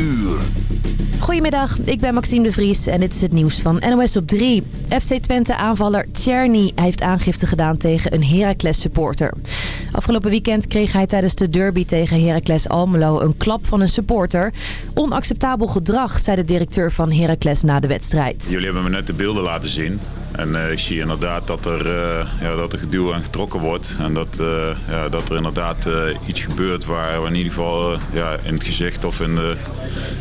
uur. Goedemiddag, ik ben Maxime de Vries en dit is het nieuws van NOS op 3. FC Twente-aanvaller Tjerny heeft aangifte gedaan tegen een Heracles-supporter. Afgelopen weekend kreeg hij tijdens de derby tegen Heracles Almelo een klap van een supporter. Onacceptabel gedrag, zei de directeur van Heracles na de wedstrijd. Jullie hebben me net de beelden laten zien. En uh, ik zie inderdaad dat er, uh, ja, dat er geduwd en getrokken wordt. En dat, uh, ja, dat er inderdaad iets gebeurt waar, in ieder geval ja, in het gezicht of in de,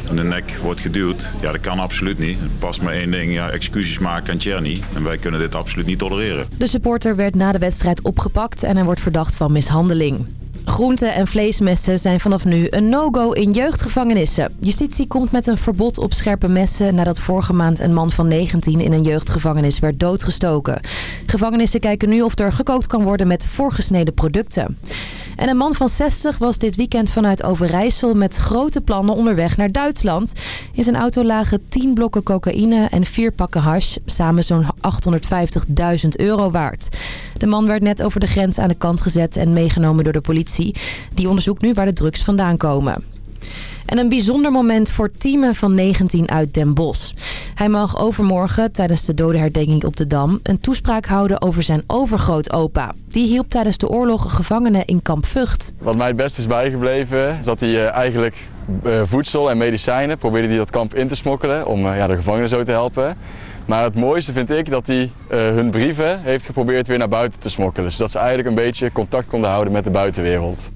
in de nek wordt geduwd. Ja, dat kan absoluut niet. Het past maar één ding, ja, excuses maken aan Tjerny. En wij kunnen dit absoluut niet tolereren. De supporter werd na de wedstrijd opgepakt en hij wordt verdacht van mishandeling. Groente- en vleesmessen zijn vanaf nu een no-go in jeugdgevangenissen. Justitie komt met een verbod op scherpe messen nadat vorige maand een man van 19 in een jeugdgevangenis werd doodgestoken. Gevangenissen kijken nu of er gekookt kan worden met voorgesneden producten. En een man van 60 was dit weekend vanuit Overijssel met grote plannen onderweg naar Duitsland. In zijn auto lagen 10 blokken cocaïne en 4 pakken hash, samen zo'n 850.000 euro waard. De man werd net over de grens aan de kant gezet en meegenomen door de politie. Die onderzoekt nu waar de drugs vandaan komen. En een bijzonder moment voor Tieme van 19 uit Den Bosch. Hij mag overmorgen tijdens de dodenherdenking op de Dam een toespraak houden over zijn overgrootopa. Die hielp tijdens de oorlog gevangenen in kamp Vught. Wat mij het best is bijgebleven is dat hij uh, eigenlijk uh, voedsel en medicijnen probeerde hij dat kamp in te smokkelen om uh, ja, de gevangenen zo te helpen. Maar het mooiste vind ik dat hij hun brieven heeft geprobeerd weer naar buiten te smokkelen. Zodat ze eigenlijk een beetje contact konden houden met de buitenwereld.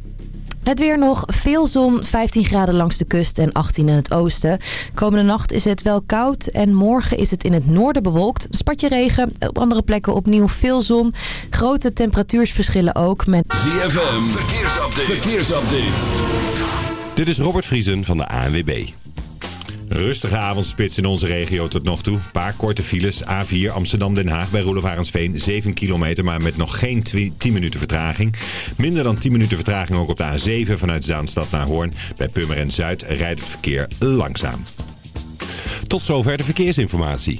Het weer nog. Veel zon, 15 graden langs de kust en 18 in het oosten. Komende nacht is het wel koud en morgen is het in het noorden bewolkt. Spatje regen, op andere plekken opnieuw veel zon. Grote temperatuursverschillen ook met... ZFM, verkeersupdate. verkeersupdate. Dit is Robert Vriesen van de ANWB. Rustige avondspits in onze regio tot nog toe. Paar korte files. A4 Amsterdam-Den Haag bij Roelevarensveen. 7 kilometer, maar met nog geen 10 minuten vertraging. Minder dan 10 minuten vertraging ook op de A7 vanuit Zaanstad naar Hoorn. Bij Pummeren Zuid rijdt het verkeer langzaam. Tot zover de verkeersinformatie.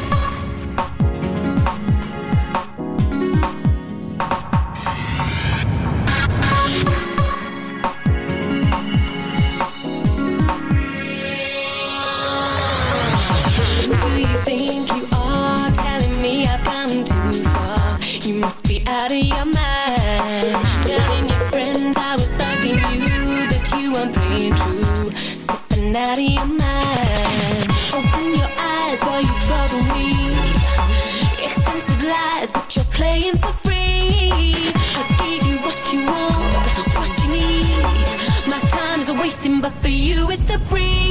A breeze.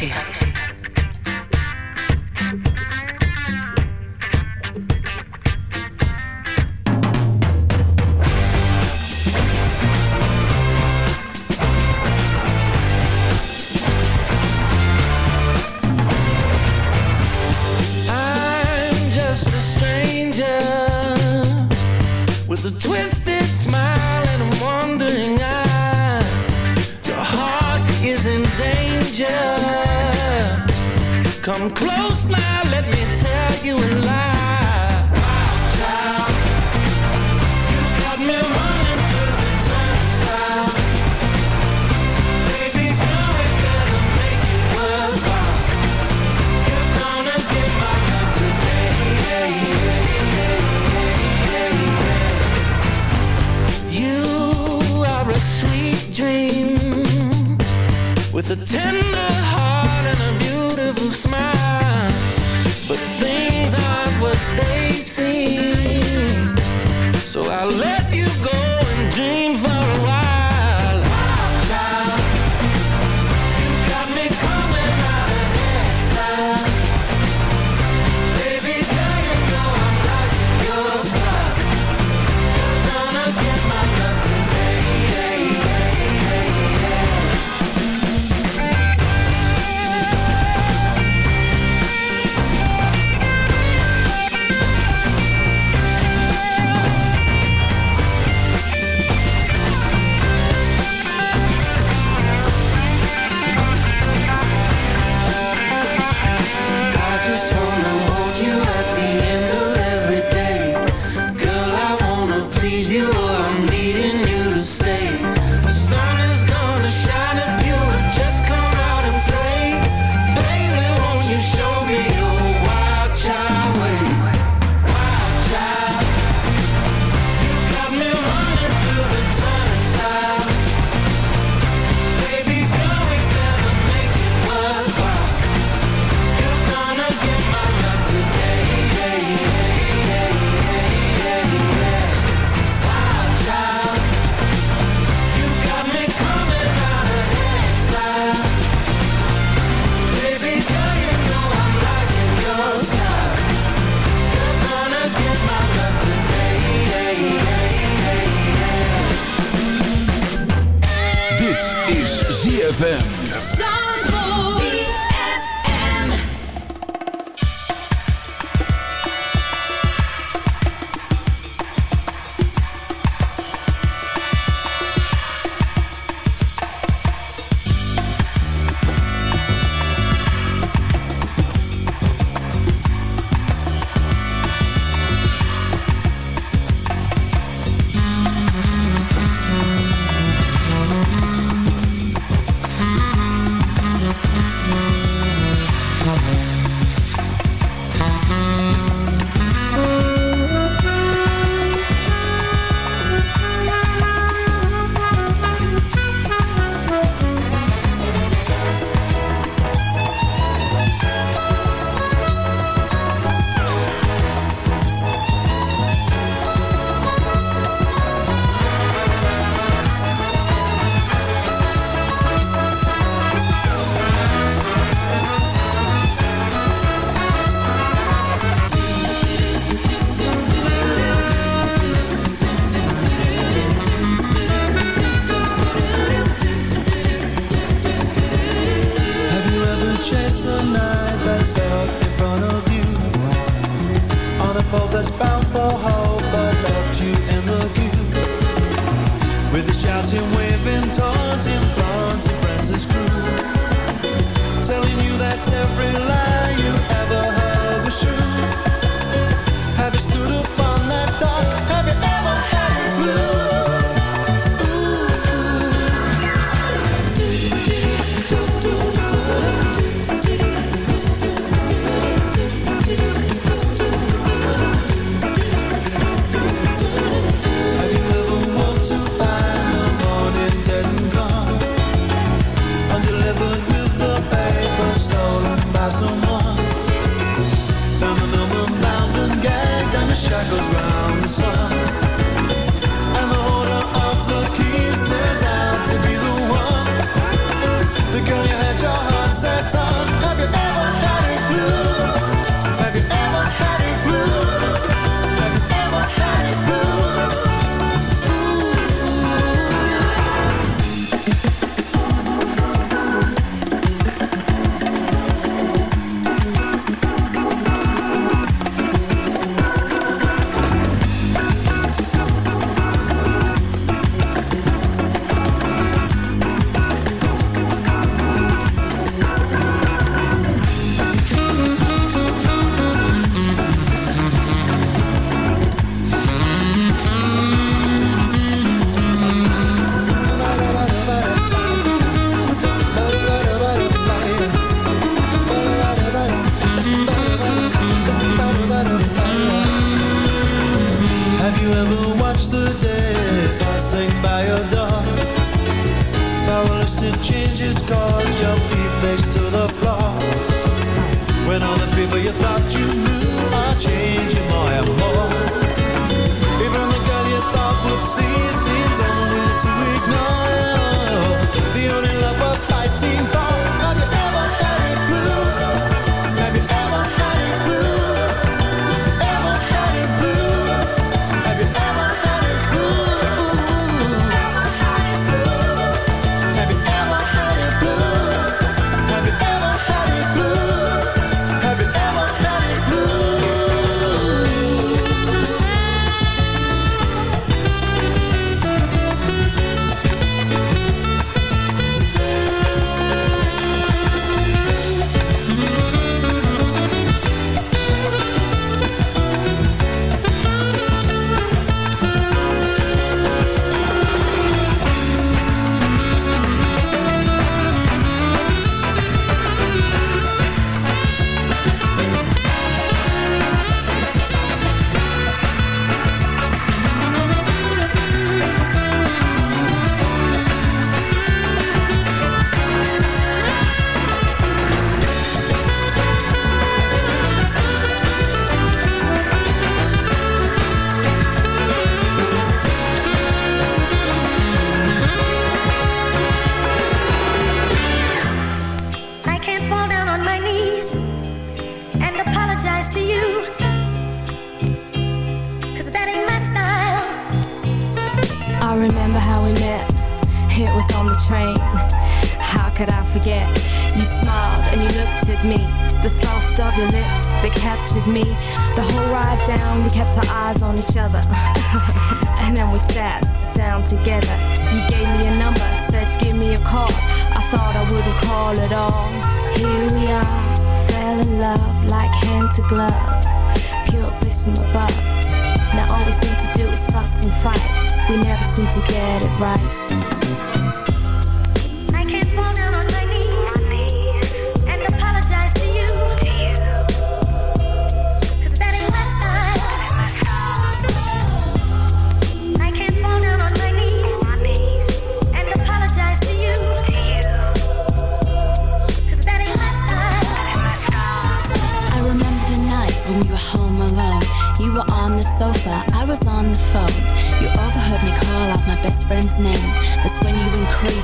Paris.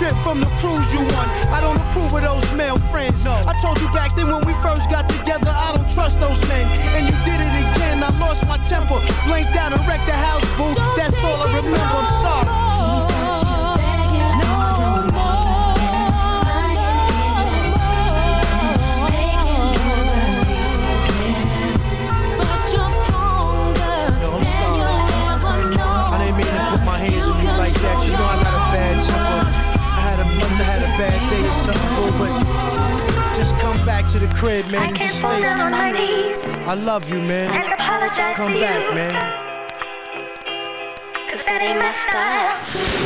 trip from the cruise you won. I don't approve of those male friends. No. I told you back then when we first got together, I don't trust those men. And you did it again. I lost my temper, blanked out and wrecked the house, boo. Don't That's all I remember. No I'm sorry. acceptable, but just come back to the crib, man. I can't fall down on my knees. I love you, man. And apologize come to back, you. Come back, man. Cause that ain't my style.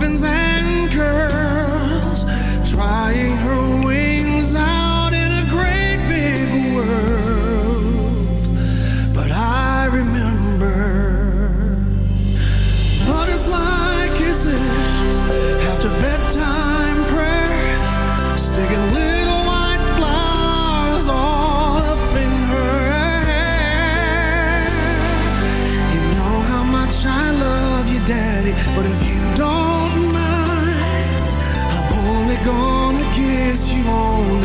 ribbons and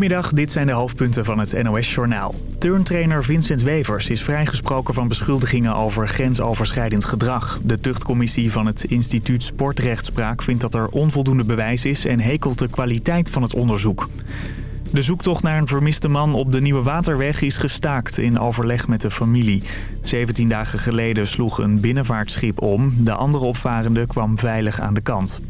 Goedemiddag, dit zijn de hoofdpunten van het NOS-journaal. Turntrainer Vincent Wevers is vrijgesproken van beschuldigingen over grensoverschrijdend gedrag. De tuchtcommissie van het instituut Sportrechtspraak vindt dat er onvoldoende bewijs is... en hekelt de kwaliteit van het onderzoek. De zoektocht naar een vermiste man op de Nieuwe Waterweg is gestaakt in overleg met de familie. 17 dagen geleden sloeg een binnenvaartschip om. De andere opvarende kwam veilig aan de kant.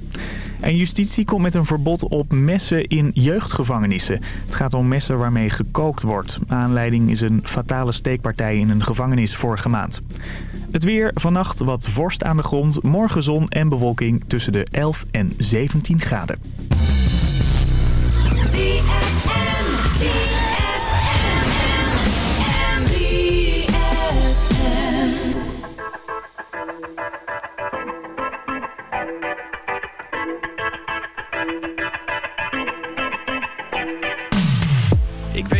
En justitie komt met een verbod op messen in jeugdgevangenissen. Het gaat om messen waarmee gekookt wordt. Aanleiding is een fatale steekpartij in een gevangenis vorige maand. Het weer, vannacht wat vorst aan de grond, morgen zon en bewolking tussen de 11 en 17 graden.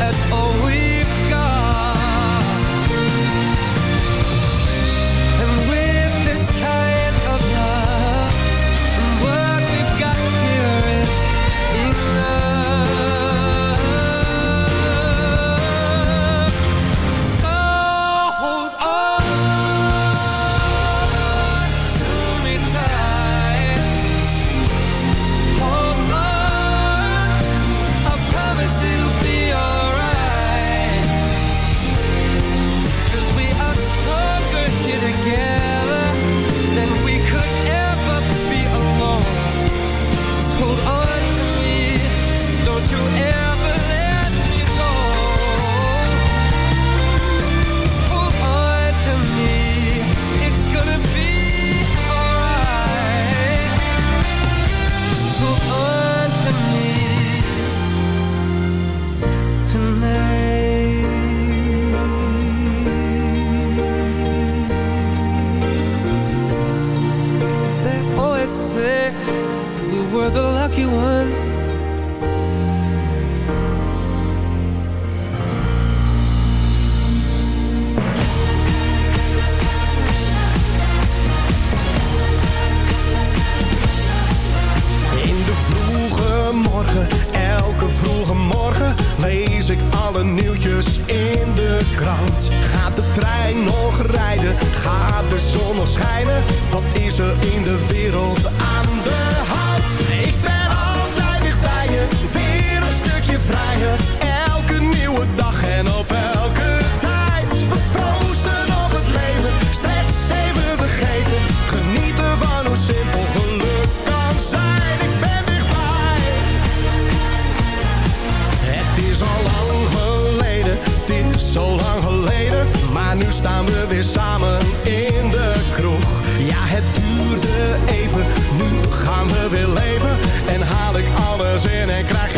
at all we leven en haal ik alles in en krijg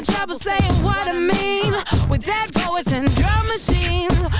having trouble saying what I mean. With dead poets and drum machines